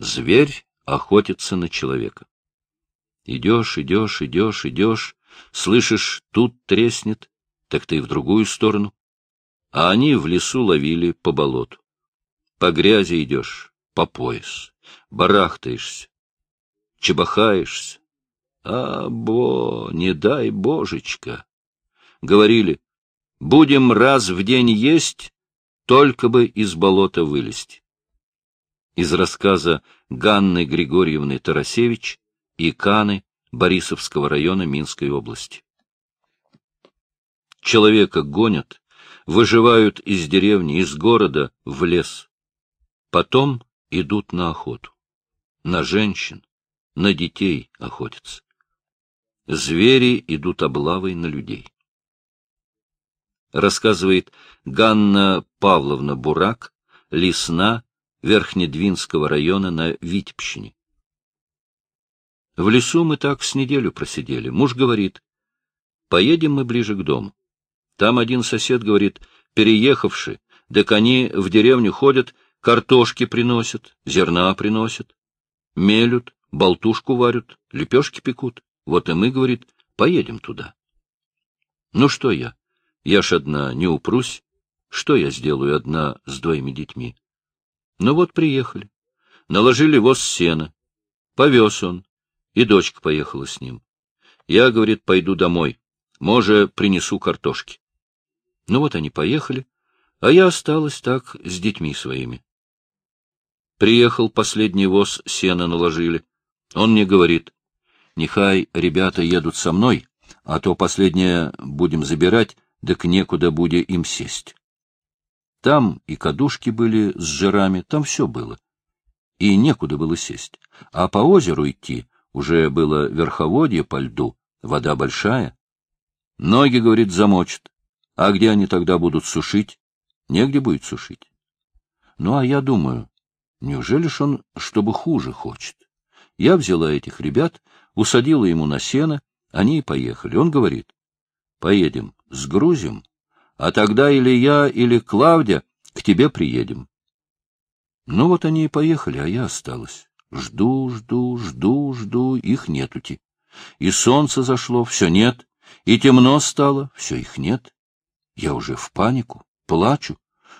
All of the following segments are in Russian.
Зверь охотится на человека. Идешь, идешь, идешь, идешь, слышишь, тут треснет, так ты в другую сторону. А они в лесу ловили по болоту. По грязи идешь, по пояс, барахтаешься, чебахаешься. А, бо, не дай божечка! Говорили, будем раз в день есть, только бы из болота вылезть. Из рассказа Ганны Григорьевны Тарасевич и Каны Борисовского района Минской области. Человека гонят, выживают из деревни, из города в лес. Потом идут на охоту. На женщин, на детей охотятся. Звери идут облавой на людей. Рассказывает Ганна Павловна Бурак, лесна Верхнедвинского района на Витебщине. В лесу мы так с неделю просидели. Муж говорит, поедем мы ближе к дому. Там один сосед говорит, переехавший, да они в деревню ходят, картошки приносят, зерна приносят, мелют, болтушку варят, лепешки пекут. Вот и мы, говорит, поедем туда. Ну что я? Я ж одна не упрусь. Что я сделаю одна с двоими детьми? Ну вот приехали. Наложили воз сена. Повез он. И дочка поехала с ним. Я, говорит, пойду домой. Може, принесу картошки. Ну вот они поехали, а я осталась так с детьми своими. Приехал последний воз, сена наложили. Он мне говорит, нехай ребята едут со мной, а то последнее будем забирать, так некуда буде им сесть. Там и кадушки были с жирами, там все было. И некуда было сесть. А по озеру идти уже было верховодье по льду, вода большая. Ноги, говорит, замочат. А где они тогда будут сушить? Негде будет сушить. Ну, а я думаю, Неужели ж он, чтобы хуже хочет? Я взяла этих ребят, усадила ему на сено, они и поехали. Он говорит, поедем, сгрузим, а тогда или я, или Клавдия к тебе приедем. Ну вот они и поехали, а я осталась. Жду, жду, жду, жду, их нетути. И солнце зашло, все нет, и темно стало, все их нет. Я уже в панику, плачу,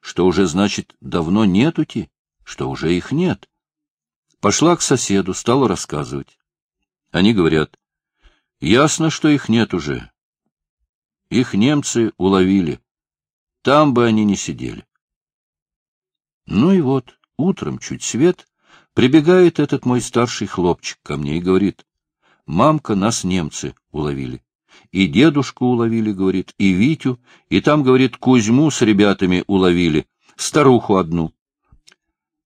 что уже, значит, давно нетути что уже их нет. Пошла к соседу, стала рассказывать. Они говорят, ясно, что их нет уже. Их немцы уловили. Там бы они не сидели. Ну и вот, утром чуть свет, прибегает этот мой старший хлопчик ко мне и говорит, «Мамка, нас немцы уловили. И дедушку уловили, — говорит, — и Витю, и там, — говорит, — Кузьму с ребятами уловили, старуху одну.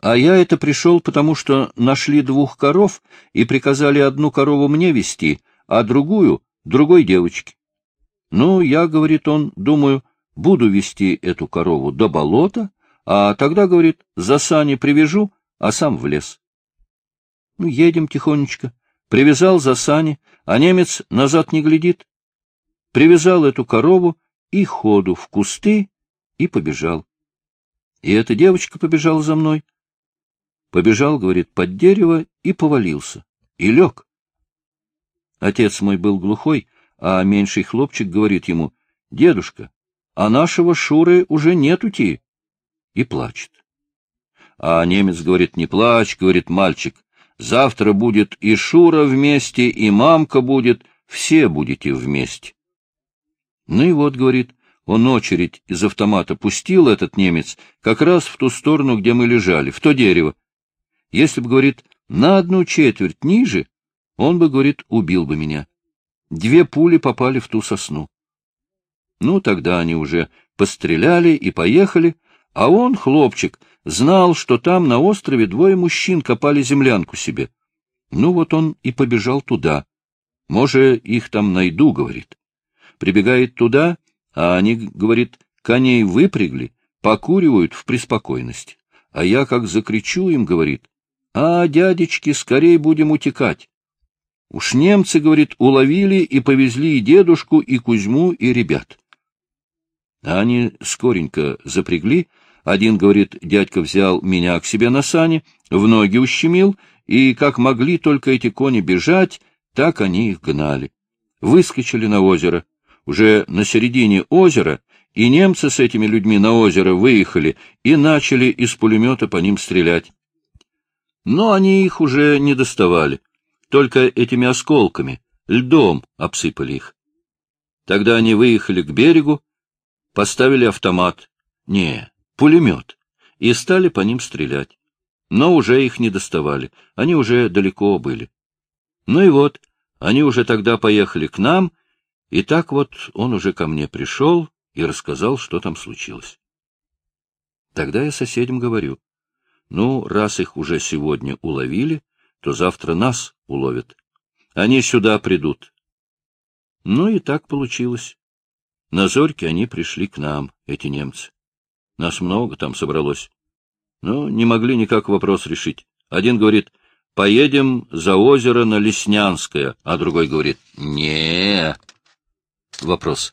А я это пришел, потому что нашли двух коров и приказали одну корову мне вести, а другую — другой девочке. Ну, я, — говорит он, — думаю, буду вести эту корову до болота, а тогда, — говорит, — за сани привяжу, а сам в лес. Ну, едем тихонечко. Привязал за сани, а немец назад не глядит. Привязал эту корову и ходу в кусты и побежал. И эта девочка побежала за мной. Побежал, говорит, под дерево и повалился. И лег. Отец мой был глухой, а меньший хлопчик говорит ему, «Дедушка, а нашего Шуры уже нету ти». И плачет. А немец говорит, «Не плачь», — говорит мальчик, «завтра будет и Шура вместе, и мамка будет, все будете вместе». Ну и вот, говорит, он очередь из автомата пустил этот немец как раз в ту сторону, где мы лежали, в то дерево, если бы, говорит, на одну четверть ниже, он бы, говорит, убил бы меня. Две пули попали в ту сосну. Ну, тогда они уже постреляли и поехали, а он, хлопчик, знал, что там на острове двое мужчин копали землянку себе. Ну, вот он и побежал туда. Может, их там найду, говорит. Прибегает туда, а они, говорит, коней выпрягли, покуривают в преспокойности. А я как закричу им, говорит, а, дядечки, скорей будем утекать. Уж немцы, говорит, уловили и повезли и дедушку, и Кузьму, и ребят. А они скоренько запрягли, Один, говорит, дядька взял меня к себе на сани, в ноги ущемил, и как могли только эти кони бежать, так они их гнали. Выскочили на озеро. Уже на середине озера и немцы с этими людьми на озеро выехали и начали из пулемета по ним стрелять. Но они их уже не доставали, только этими осколками, льдом обсыпали их. Тогда они выехали к берегу, поставили автомат, не, пулемет, и стали по ним стрелять. Но уже их не доставали, они уже далеко были. Ну и вот, они уже тогда поехали к нам, и так вот он уже ко мне пришел и рассказал, что там случилось. Тогда я соседям говорю, ну, раз их уже сегодня уловили, то завтра нас уловят. Они сюда придут. Ну и так получилось. На зорьке они пришли к нам, эти немцы. Нас много там собралось. Но не могли никак вопрос решить. Один говорит, поедем за озеро на Леснянское, а другой говорит, не. Вопрос,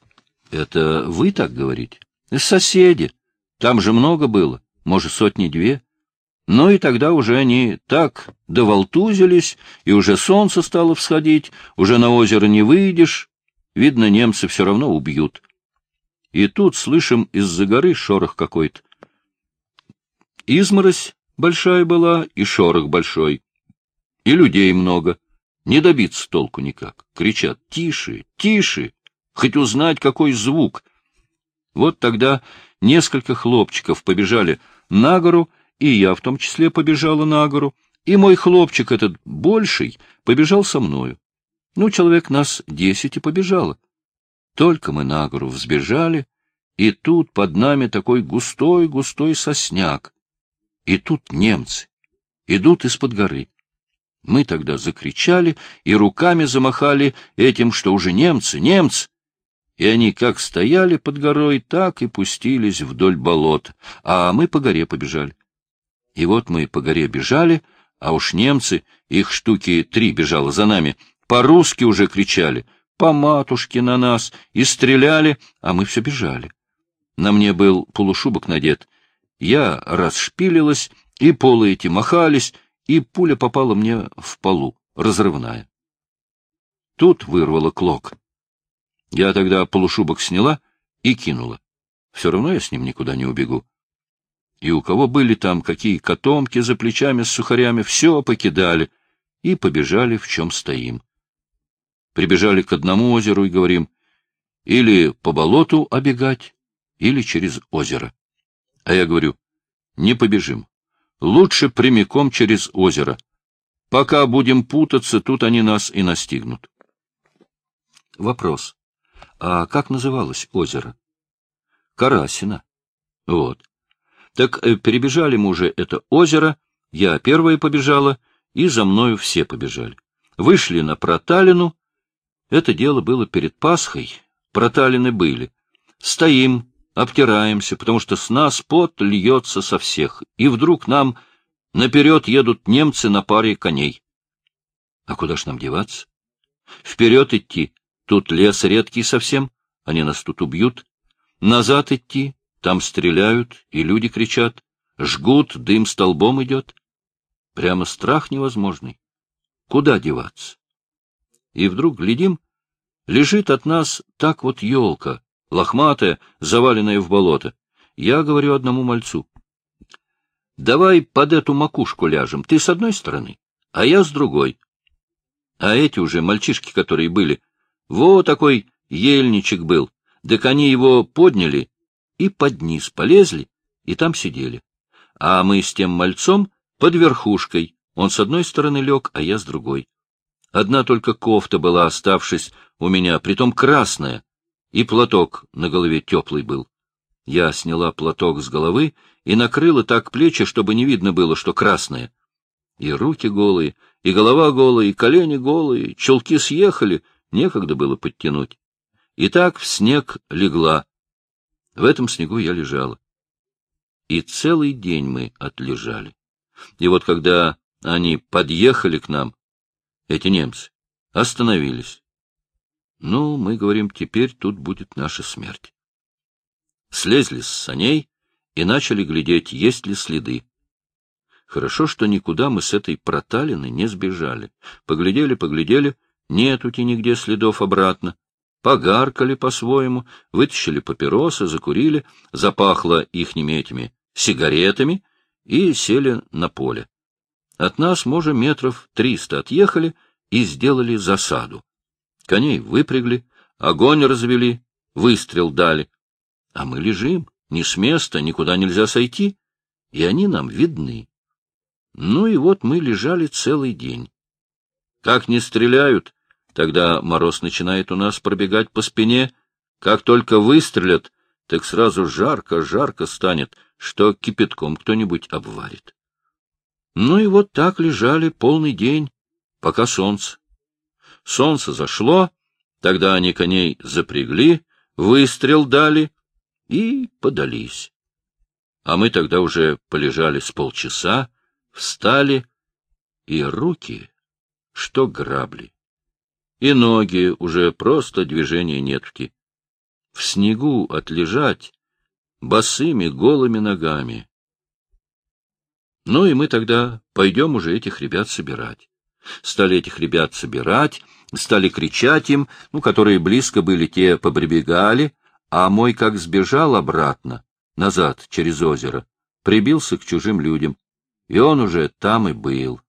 это вы так говорите? Соседи. Там же много было, может, сотни-две. Ну и тогда уже они так доволтузились, и уже солнце стало всходить, уже на озеро не выйдешь. Видно, немцы все равно убьют. И тут слышим из-за горы шорох какой-то. Изморозь большая была, и шорох большой. И людей много. Не добиться толку никак. Кричат «Тише! Тише!» хоть узнать, какой звук. Вот тогда несколько хлопчиков побежали на гору, и я в том числе побежала на гору, и мой хлопчик этот больший побежал со мною. Ну, человек нас десять и побежало. Только мы на гору взбежали, и тут под нами такой густой-густой сосняк. И тут немцы идут из-под горы. Мы тогда закричали и руками замахали этим, что уже немцы, немцы и они как стояли под горой, так и пустились вдоль болот, а мы по горе побежали. И вот мы по горе бежали, а уж немцы, их штуки три бежало за нами, по-русски уже кричали, по матушке на нас, и стреляли, а мы все бежали. На мне был полушубок надет. Я расшпилилась, и полы эти махались, и пуля попала мне в полу, разрывная. Тут вырвало клок. Я тогда полушубок сняла и кинула. Все равно я с ним никуда не убегу. И у кого были там какие котомки за плечами с сухарями, все покидали и побежали, в чем стоим. Прибежали к одному озеру и говорим, или по болоту обегать, или через озеро. А я говорю, не побежим. Лучше прямиком через озеро. Пока будем путаться, тут они нас и настигнут. Вопрос. А как называлось озеро? Карасина. Вот. Так э, перебежали мы уже это озеро, я первая побежала, и за мною все побежали. Вышли на проталину. Это дело было перед Пасхой. Проталины были. Стоим, обтираемся, потому что с нас пот льется со всех. И вдруг нам наперед едут немцы на паре коней. А куда ж нам деваться? Вперед идти, Тут лес редкий совсем, они нас тут убьют. Назад идти, там стреляют, и люди кричат. Жгут, дым столбом идет. Прямо страх невозможный. Куда деваться? И вдруг, глядим, лежит от нас так вот елка, лохматая, заваленная в болото. Я говорю одному мальцу. Давай под эту макушку ляжем, ты с одной стороны, а я с другой. А эти уже мальчишки, которые были, во такой ельничек был, так они его подняли и под низ полезли, и там сидели. А мы с тем мальцом под верхушкой, он с одной стороны лег, а я с другой. Одна только кофта была, оставшись у меня, притом красная, и платок на голове теплый был. Я сняла платок с головы и накрыла так плечи, чтобы не видно было, что красное. И руки голые, и голова голая, и колени голые, чулки съехали — некогда было подтянуть. И так в снег легла. В этом снегу я лежала. И целый день мы отлежали. И вот когда они подъехали к нам, эти немцы, остановились. Ну, мы говорим, теперь тут будет наша смерть. Слезли с саней и начали глядеть, есть ли следы. Хорошо, что никуда мы с этой проталины не сбежали. Поглядели, поглядели, нету-те нигде следов обратно. Погаркали по-своему, вытащили папиросы, закурили, запахло ихними этими сигаретами и сели на поле. От нас, может, метров триста отъехали и сделали засаду. Коней выпрягли, огонь развели, выстрел дали. А мы лежим, ни с места, никуда нельзя сойти, и они нам видны. Ну и вот мы лежали целый день. Как не стреляют, тогда мороз начинает у нас пробегать по спине. Как только выстрелят, так сразу жарко-жарко станет, что кипятком кто-нибудь обварит. Ну и вот так лежали полный день, пока солнце. Солнце зашло, тогда они коней запрягли, выстрел дали и подались. А мы тогда уже полежали с полчаса, встали, и руки, что грабли, и ноги уже просто движения нетки. В снегу отлежать босыми голыми ногами. Ну и мы тогда пойдем уже этих ребят собирать. Стали этих ребят собирать, стали кричать им, ну, которые близко были, те побребегали, а мой как сбежал обратно, назад, через озеро, прибился к чужим людям, и он уже там и был.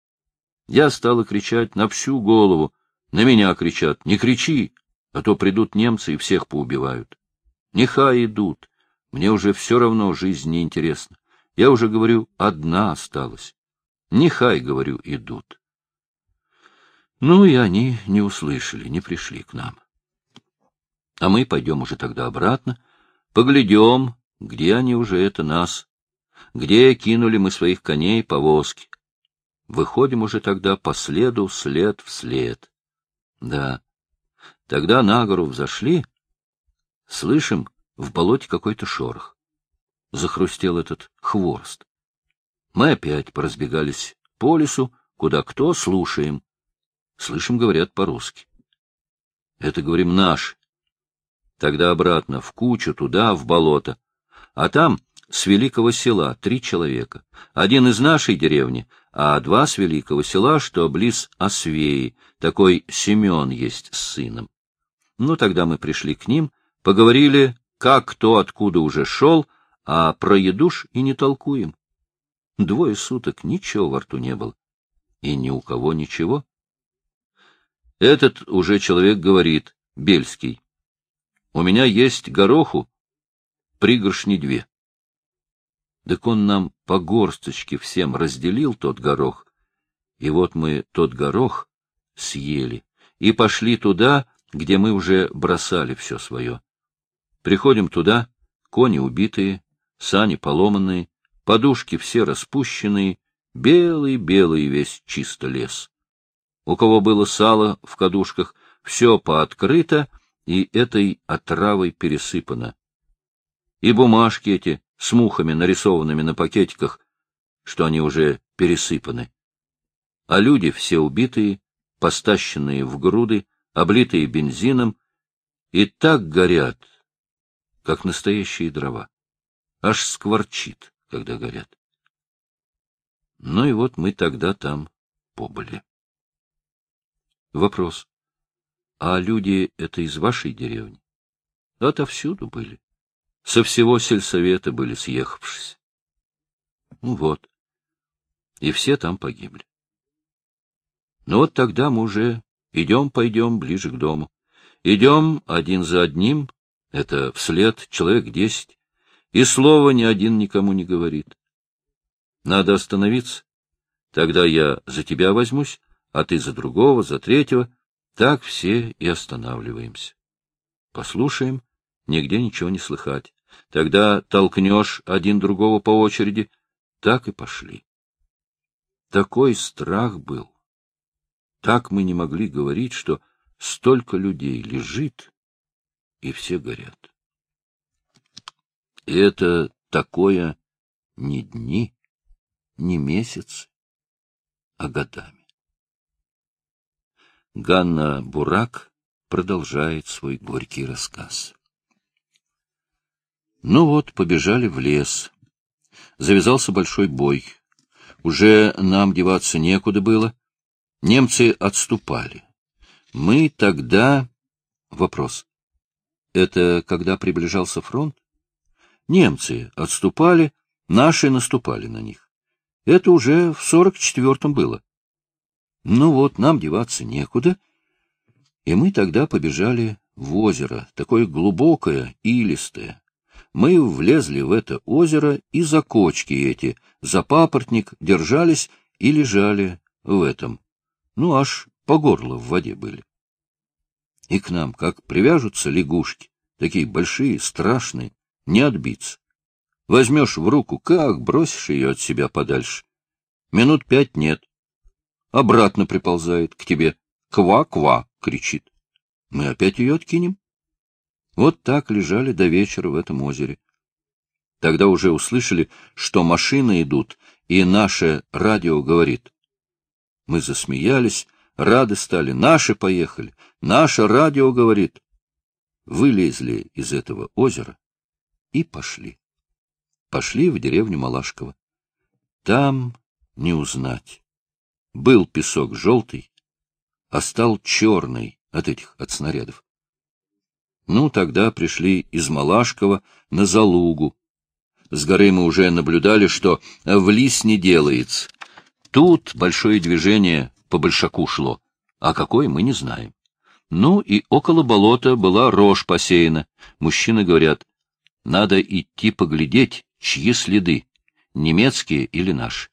Я стала кричать на всю голову. На меня кричат. Не кричи, а то придут немцы и всех поубивают. Нехай идут. Мне уже все равно жизнь неинтересна. Я уже говорю, одна осталась. Нехай, говорю, идут. Ну, и они не услышали, не пришли к нам. А мы пойдем уже тогда обратно, поглядем, где они уже это нас где кинули мы своих коней повозки. Выходим уже тогда по следу след в след. Да, тогда на гору взошли, слышим в болоте какой-то шорох. Захрустел этот хворост. Мы опять поразбегались по лесу, куда кто, слушаем. Слышим, говорят по-русски. Это, говорим, наш. Тогда обратно, в кучу, туда, в болото. А там с великого села три человека. Один из нашей деревни, а два с великого села, что близ Освеи, такой Семен есть с сыном. Ну, тогда мы пришли к ним, поговорили, как кто откуда уже шел, а про едуш и не толкуем. Двое суток ничего во рту не было. И ни у кого ничего. Этот уже человек говорит, Бельский. У меня есть гороху, пригоршни две. Так он нам по горсточке всем разделил тот горох. И вот мы тот горох съели и пошли туда, где мы уже бросали все свое. Приходим туда, кони убитые, сани поломанные, подушки все распущенные, белый-белый весь чисто лес. У кого было сало в кадушках, все пооткрыто и этой отравой пересыпано. И бумажки эти с мухами, нарисованными на пакетиках, что они уже пересыпаны. А люди все убитые, постащенные в груды, облитые бензином, и так горят, как настоящие дрова. Аж скворчит, когда горят. Ну и вот мы тогда там побыли. Вопрос. А люди это из вашей деревни? Отовсюду были. Со всего сельсовета были съехавшись. Ну вот. И все там погибли. Ну вот тогда мы уже идем-пойдем ближе к дому. Идем один за одним, это вслед человек десять, и слова ни один никому не говорит. Надо остановиться. Тогда я за тебя возьмусь, а ты за другого, за третьего. Так все и останавливаемся. Послушаем, нигде ничего не слыхать. Тогда толкнешь один другого по очереди. Так и пошли. Такой страх был. Так мы не могли говорить, что столько людей лежит, и все горят. И это такое не дни, не месяцы, а годами. Ганна Бурак продолжает свой горький рассказ. Ну вот, побежали в лес. Завязался большой бой. Уже нам деваться некуда было. Немцы отступали. Мы тогда... Вопрос. Это когда приближался фронт? Немцы отступали, наши наступали на них. Это уже в сорок четвертом было. Ну вот, нам деваться некуда, и мы тогда побежали в озеро, такое глубокое, илистое. Мы влезли в это озеро и за кочки эти, за папоротник держались и лежали в этом. Ну, аж по горло в воде были. И к нам, как привяжутся лягушки, такие большие, страшные, не отбиться. Возьмешь в руку, как бросишь ее от себя подальше. Минут пять нет. Обратно приползает к тебе. Ква-ква, кричит. Мы опять ее откинем. Вот так лежали до вечера в этом озере. Тогда уже услышали, что машины идут, и наше радио говорит. Мы засмеялись, рады стали. Наши поехали. Наше радио говорит. Вылезли из этого озера и пошли. Пошли в деревню Малашково. Там не узнать. Был песок желтый, а стал черный от этих, от снарядов. Ну, тогда пришли из Малашкова на Залугу. С горы мы уже наблюдали, что в лис не делается. Тут большое движение по большаку шло, а какое мы не знаем. Ну и около болота была рожь посеяна. Мужчины говорят, надо идти поглядеть, чьи следы, немецкие или наши.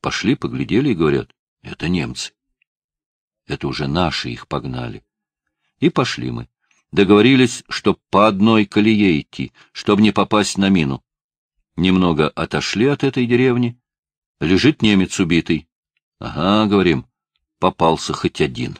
Пошли, поглядели и говорят, это немцы. Это уже наши их погнали. И пошли мы. Договорились, чтоб по одной колее идти, чтобы не попасть на мину. Немного отошли от этой деревни. Лежит немец убитый. Ага, говорим, попался хоть один.